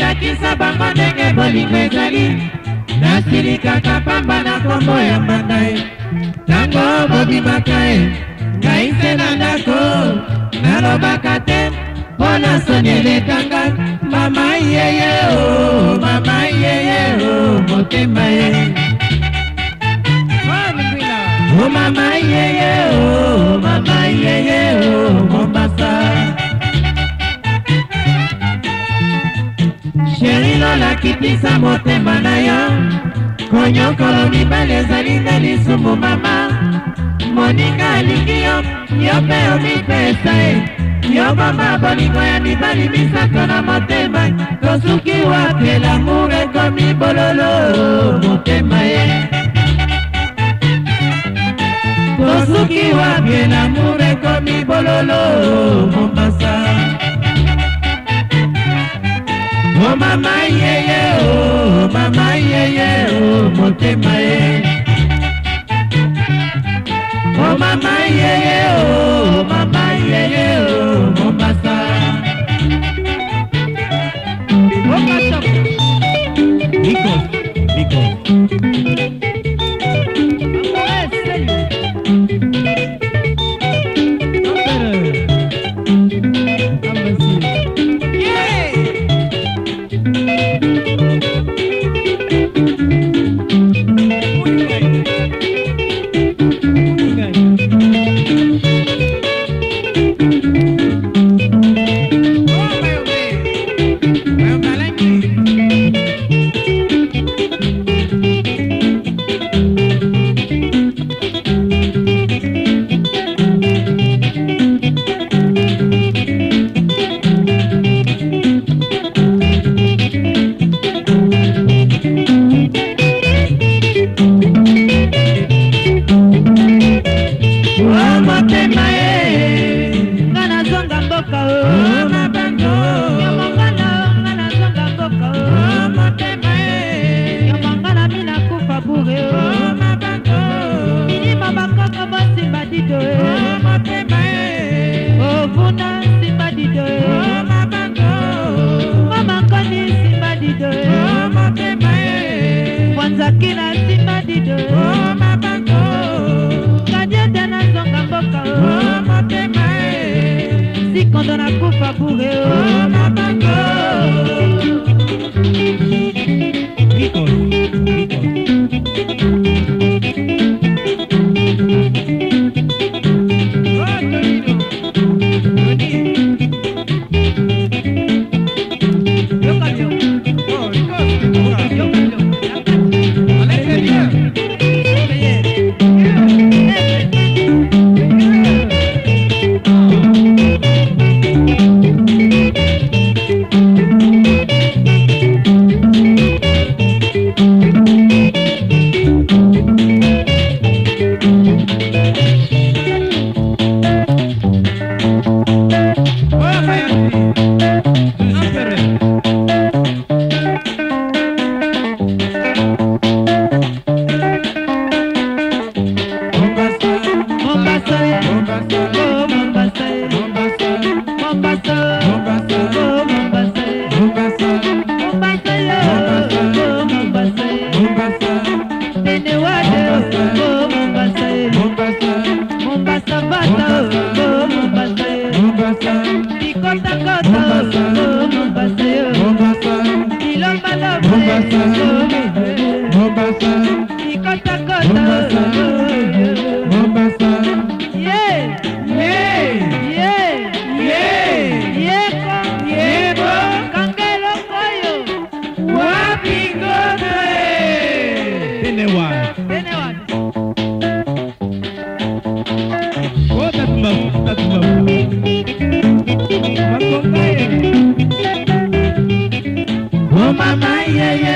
elakisa bango ndenge bolingo ezali nasilikaka pamba na kombo ya mbanda ye ntango bobimaka ye ngai nse na ndako nalobaka te mpo na soni elekanga mama yeye o mama yeye o motema ye o mama yeye o mama yeye o mombasa lelo lakitisa motema na yo konyokolo mibale ezali nde lisumu mama moninga alingi yo yo mpe omipesa e yoboma bolingo ya mibali misato na motema tosuki wapi elamour ekomi bololo motema ye tosuki wapi elamour ekomi bololo mombasa o oh, mama yeye o oh, mama yeye o oh, motema ye o mama yeye o mama yeye o mombasa. Because, because. o motema ye nga nazonga mboka o mabando yomongana o nga nazonga mboka o motema ye yomongana mi nakufa bure o Mombasa, Mombasa, Mombasa, Mombasa, Mombasa, Mombasa, yeah, yeah.